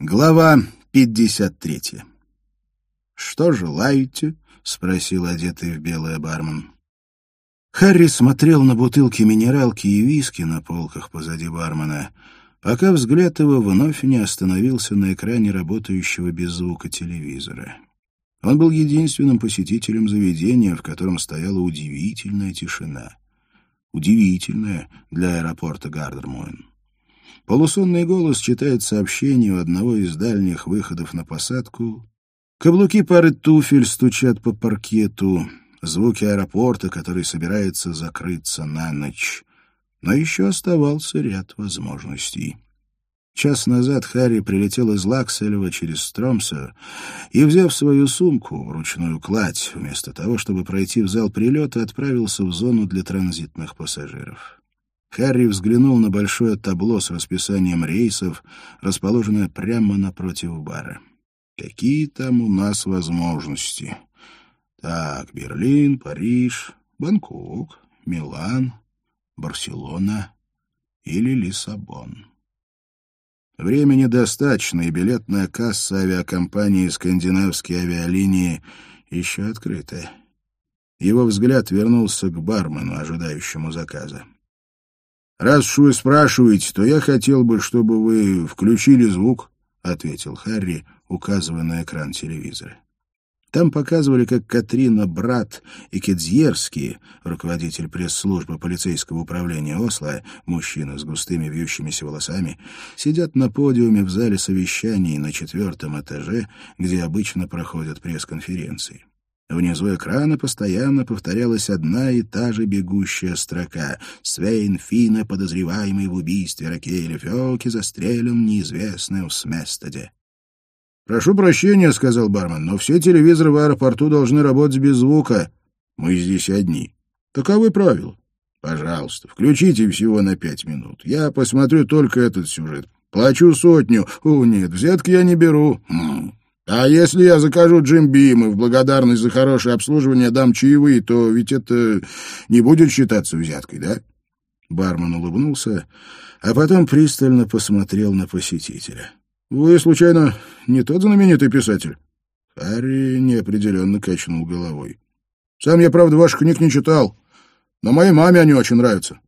Глава 53. «Что желаете?» — спросил одетый в белое бармен. Харри смотрел на бутылки минералки и виски на полках позади бармена, пока взгляд его вновь не остановился на экране работающего без звука телевизора. Он был единственным посетителем заведения, в котором стояла удивительная тишина. Удивительная для аэропорта Гардермоен. Полусонный голос читает сообщение у одного из дальних выходов на посадку. Каблуки пары туфель стучат по паркету. Звуки аэропорта, который собирается закрыться на ночь. Но еще оставался ряд возможностей. Час назад Харри прилетел из Лаксельва через Стромсо и, взяв свою сумку, ручную кладь, вместо того, чтобы пройти в зал прилета, отправился в зону для транзитных пассажиров. Харри взглянул на большое табло с расписанием рейсов, расположенное прямо напротив бара. Какие там у нас возможности? Так, Берлин, Париж, Бангкок, Милан, Барселона или Лиссабон. Времени достаточно, и билетная касса авиакомпании «Скандинавские авиалинии» еще открыта. Его взгляд вернулся к бармену, ожидающему заказа. «Раз уж вы спрашиваете, то я хотел бы, чтобы вы включили звук», — ответил Харри, указывая на экран телевизора. Там показывали, как Катрина Брат и Кедзьерский, руководитель пресс-службы полицейского управления Осло, мужчина с густыми вьющимися волосами, сидят на подиуме в зале совещаний на четвертом этаже, где обычно проходят пресс-конференции. Внизу экрана постоянно повторялась одна и та же бегущая строка. «Свейн Фина, подозреваемый в убийстве Ракеля Феоки, застрелен неизвестным в Сместеде». «Прошу прощения», — сказал бармен, — «но все телевизоры в аэропорту должны работать без звука. Мы здесь одни. Таковы правила. Пожалуйста, включите всего на пять минут. Я посмотрю только этот сюжет. Плачу сотню. О, нет, взятки я не беру. Хм. А если я закажу Джим Бим и в благодарность за хорошее обслуживание дам чаевые, то ведь это не будет считаться взяткой, да?» Бармен улыбнулся, а потом пристально посмотрел на посетителя. «Вы, случайно, не тот знаменитый писатель?» Харри неопределенно качнул головой. «Сам я, правда, ваших книг не читал, но моей маме они очень нравятся.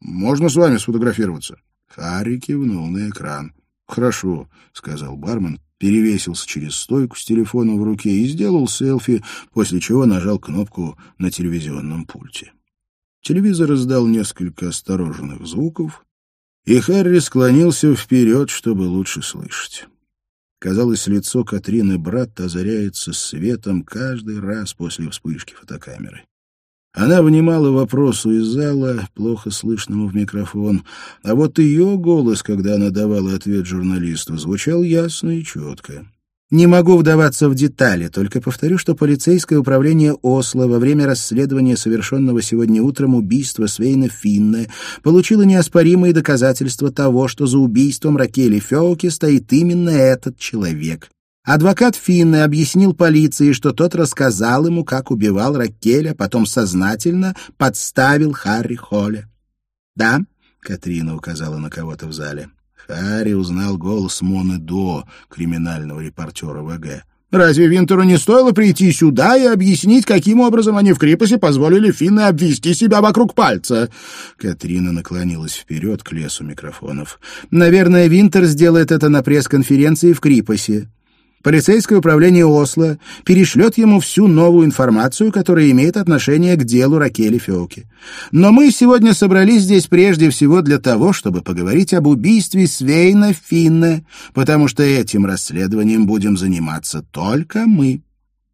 Можно с вами сфотографироваться?» Харри кивнул на экран. «Хорошо», — сказал бармен, перевесился через стойку с телефоном в руке и сделал селфи, после чего нажал кнопку на телевизионном пульте. Телевизор издал несколько осторожных звуков, и Харри склонился вперед, чтобы лучше слышать. Казалось, лицо Катрины брат озаряется светом каждый раз после вспышки фотокамеры. Она внимала вопросу из зала, плохо слышному в микрофон, а вот ее голос, когда она давала ответ журналисту, звучал ясно и четко. Не могу вдаваться в детали, только повторю, что полицейское управление Осло во время расследования совершенного сегодня утром убийства Свейна Финне получило неоспоримые доказательства того, что за убийством Ракели Феоки стоит именно этот человек. Адвокат Финны объяснил полиции, что тот рассказал ему, как убивал Ракеля, потом сознательно подставил Харри Холля. «Да», — Катрина указала на кого-то в зале. Харри узнал голос Моны До, криминального репортера ВГ. «Разве Винтеру не стоило прийти сюда и объяснить, каким образом они в Крипосе позволили Финне обвести себя вокруг пальца?» Катрина наклонилась вперед к лесу микрофонов. «Наверное, Винтер сделает это на пресс-конференции в Крипосе. Полицейское управление Осло перешлет ему всю новую информацию, которая имеет отношение к делу Ракели Феоки. Но мы сегодня собрались здесь прежде всего для того, чтобы поговорить об убийстве Свейна Финне, потому что этим расследованием будем заниматься только мы.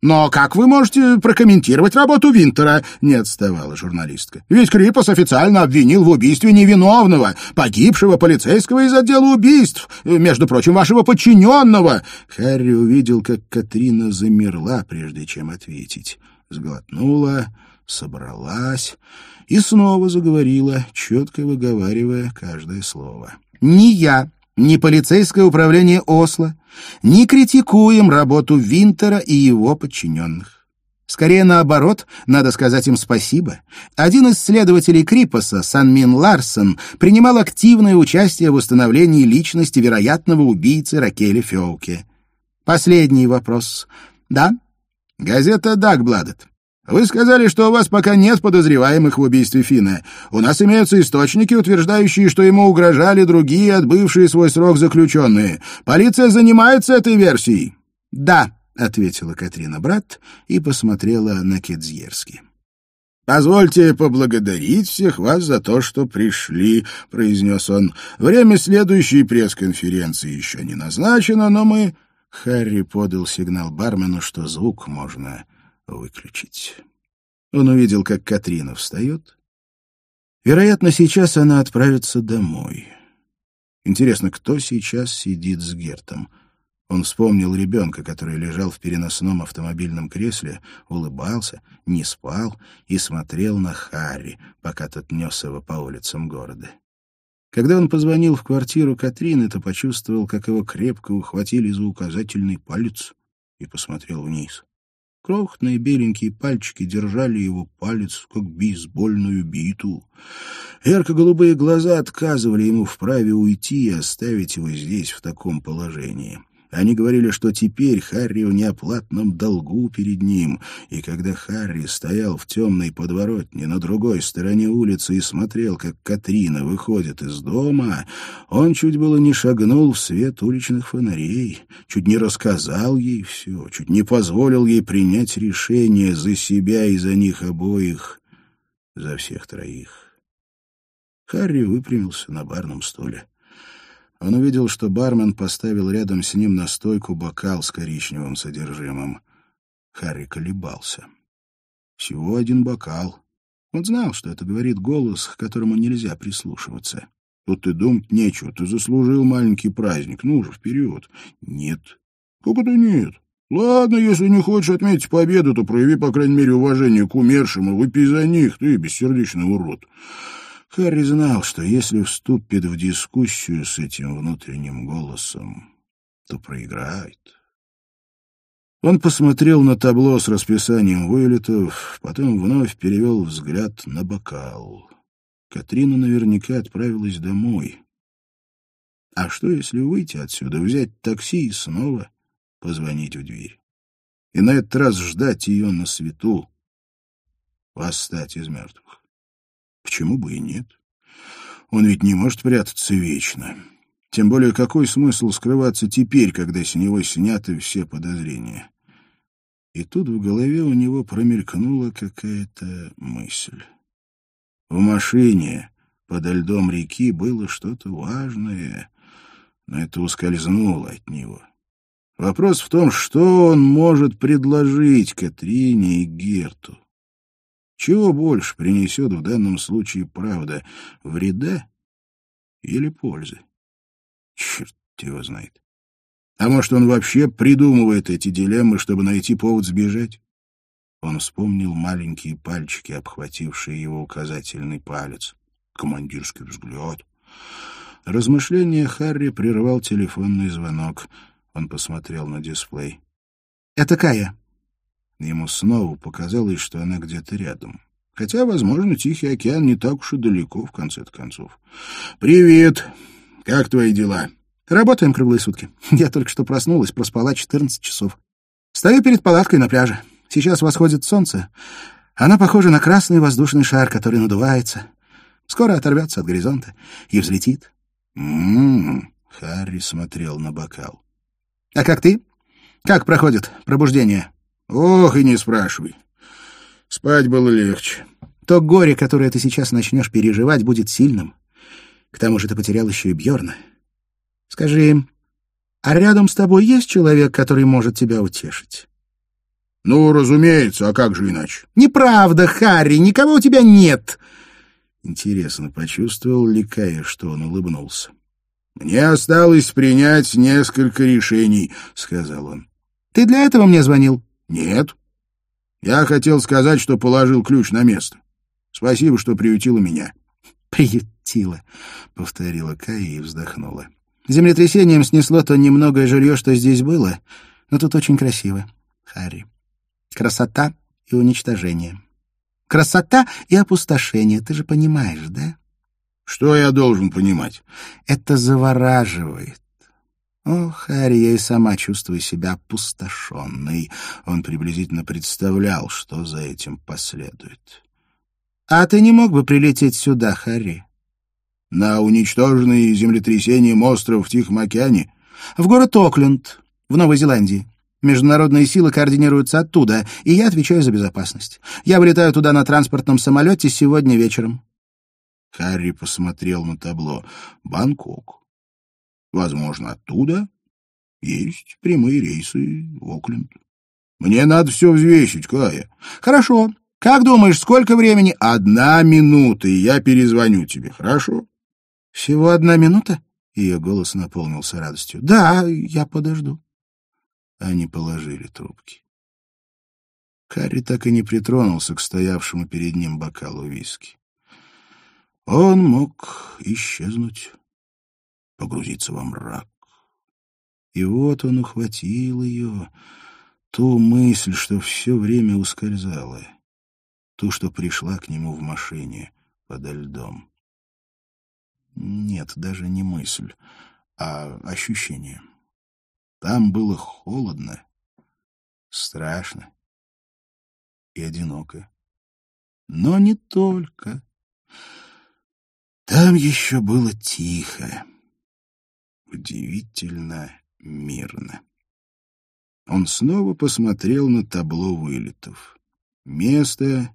«Но как вы можете прокомментировать работу Винтера?» — не отставала журналистка. «Ведь Крипос официально обвинил в убийстве невиновного, погибшего полицейского из отдела убийств, между прочим, вашего подчиненного». Харри увидел, как Катрина замерла, прежде чем ответить. Сглотнула, собралась и снова заговорила, четко выговаривая каждое слово. «Не я ни полицейское управление Осло не критикуем работу Винтера и его подчиненных. Скорее наоборот, надо сказать им спасибо. Один из следователей Крипоса, Санмин Ларсон, принимал активное участие в установлении личности вероятного убийцы Ракели Феуке. Последний вопрос. Да? Газета «Дагбладет». Вы сказали, что у вас пока нет подозреваемых в убийстве Фина. У нас имеются источники, утверждающие, что ему угрожали другие, отбывшие свой срок заключенные. Полиция занимается этой версией? Да, — ответила Катрина брат и посмотрела на Кедзьерски. «Позвольте поблагодарить всех вас за то, что пришли», — произнес он. «Время следующей пресс-конференции еще не назначено, но мы...» Харри подал сигнал бармену, что звук можно выключить. Он увидел, как Катрина встает. Вероятно, сейчас она отправится домой. Интересно, кто сейчас сидит с Гертом? Он вспомнил ребенка, который лежал в переносном автомобильном кресле, улыбался, не спал и смотрел на Харри, пока тот нес его по улицам города. Когда он позвонил в квартиру Катрины, то почувствовал, как его крепко ухватили за указательный палец и посмотрел вниз. Крохотные беленькие пальчики держали его палец, как бейсбольную биту. Ярко-голубые глаза отказывали ему в праве уйти и оставить его здесь, в таком положении. Они говорили, что теперь Харри в неоплатном долгу перед ним, и когда Харри стоял в темной подворотне на другой стороне улицы и смотрел, как Катрина выходит из дома, он чуть было не шагнул в свет уличных фонарей, чуть не рассказал ей все, чуть не позволил ей принять решение за себя и за них обоих, за всех троих. Харри выпрямился на барном стуле. Он увидел, что бармен поставил рядом с ним на стойку бокал с коричневым содержимым. Харри колебался. Всего один бокал. Он знал, что это говорит голос, к которому нельзя прислушиваться. Тут ты думать нечего, ты заслужил маленький праздник. Ну же, вперед. Нет. Как это нет? Ладно, если не хочешь отметить победу, то прояви, по крайней мере, уважение к умершим и выпей за них, ты бессердечный урод. Харри знал, что если вступит в дискуссию с этим внутренним голосом, то проиграет. Он посмотрел на табло с расписанием вылетов, потом вновь перевел взгляд на бокал. Катрина наверняка отправилась домой. А что, если выйти отсюда, взять такси и снова позвонить в дверь? И на этот раз ждать ее на свету, восстать из мертвых. Почему бы и нет? Он ведь не может прятаться вечно. Тем более, какой смысл скрываться теперь, когда с него сняты все подозрения? И тут в голове у него промелькнула какая-то мысль. В машине подо льдом реки было что-то важное, но это ускользнуло от него. Вопрос в том, что он может предложить Катрине и Герту. Чего больше принесет в данном случае правда? Вреда или пользы? Черт его знает. А может, он вообще придумывает эти дилеммы, чтобы найти повод сбежать? Он вспомнил маленькие пальчики, обхватившие его указательный палец. Командирский взгляд. Размышление Харри прервал телефонный звонок. Он посмотрел на дисплей. «Это Кая», Ему снова показалось, что она где-то рядом. Хотя, возможно, Тихий океан не так уж и далеко, в конце концов. «Привет! Как твои дела?» «Работаем круглые сутки. Я только что проснулась, проспала 14 часов. Стою перед палаткой на пляже. Сейчас восходит солнце. Она похожа на красный воздушный шар, который надувается. Скоро оторвется от горизонта и взлетит». «М-м-м», Харри смотрел на бокал. «А как ты? Как проходит пробуждение?» Ох, и не спрашивай. Спать было легче. То горе, которое ты сейчас начнешь переживать, будет сильным. К тому же ты потерял еще и Бьорна. Скажи, а рядом с тобой есть человек, который может тебя утешить? Ну, разумеется, а как же иначе? Неправда, Харри, никого у тебя нет. Интересно, почувствовал ли Кая, что он улыбнулся? Мне осталось принять несколько решений, сказал он. Ты для этого мне звонил? Нет. Я хотел сказать, что положил ключ на место. Спасибо, что приютила меня. Приютила, повторила Кая и вздохнула. Землетрясением снесло то немногое жилье, что здесь было, но тут очень красиво, Харри. Красота и уничтожение. Красота и опустошение, ты же понимаешь, да? Что я должен понимать? Это завораживает. О, Харри, я и сама чувствую себя опустошенной. Он приблизительно представлял, что за этим последует. А ты не мог бы прилететь сюда, Харри? На уничтоженный землетрясением остров в Тихом океане? В город Окленд, в Новой Зеландии. Международные силы координируются оттуда, и я отвечаю за безопасность. Я вылетаю туда на транспортном самолете сегодня вечером. Харри посмотрел на табло. Бангкок. Возможно, оттуда есть прямые рейсы в Окленд. Мне надо все взвесить, Кая. Хорошо. Как думаешь, сколько времени? Одна минута, и я перезвоню тебе, хорошо? Всего одна минута? Ее голос наполнился радостью. Да, я подожду. Они положили трубки. Харри так и не притронулся к стоявшему перед ним бокалу виски. Он мог исчезнуть, погрузиться во мрак. И вот он ухватил ее, ту мысль, что все время ускользала, ту, что пришла к нему в машине подо льдом. Нет, даже не мысль, а ощущение. Там было холодно, страшно и одиноко. Но не только. Там еще было тихо, удивительно мирно. Он снова посмотрел на табло вылетов. Место,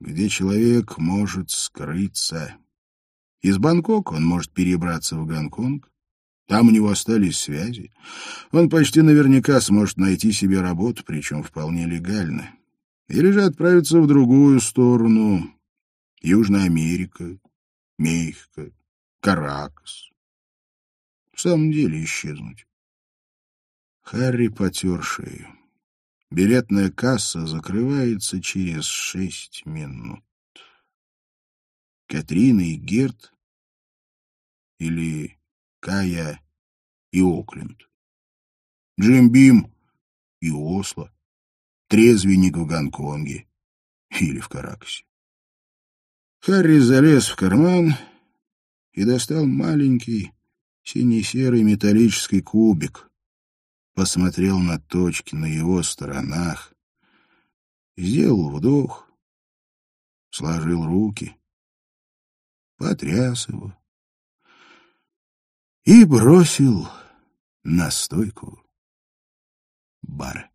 где человек может скрыться. Из Бангкока он может перебраться в Гонконг, там у него остались связи. Он почти наверняка сможет найти себе работу, причем вполне легально. Или же отправиться в другую сторону. Южная Америка, Мехико, Каракас. В самом деле исчезнуть. Харри потер шею. Билетная касса закрывается через шесть минут. Катрина и Герт или Кая и Окленд. Джим Бим и Осло. Трезвенник в Гонконге или в Каракасе. Харри залез в карман и достал маленький синий-серый металлический кубик. Посмотрел на точки на его сторонах, сделал вдох, сложил руки, потряс его и бросил на стойку бара.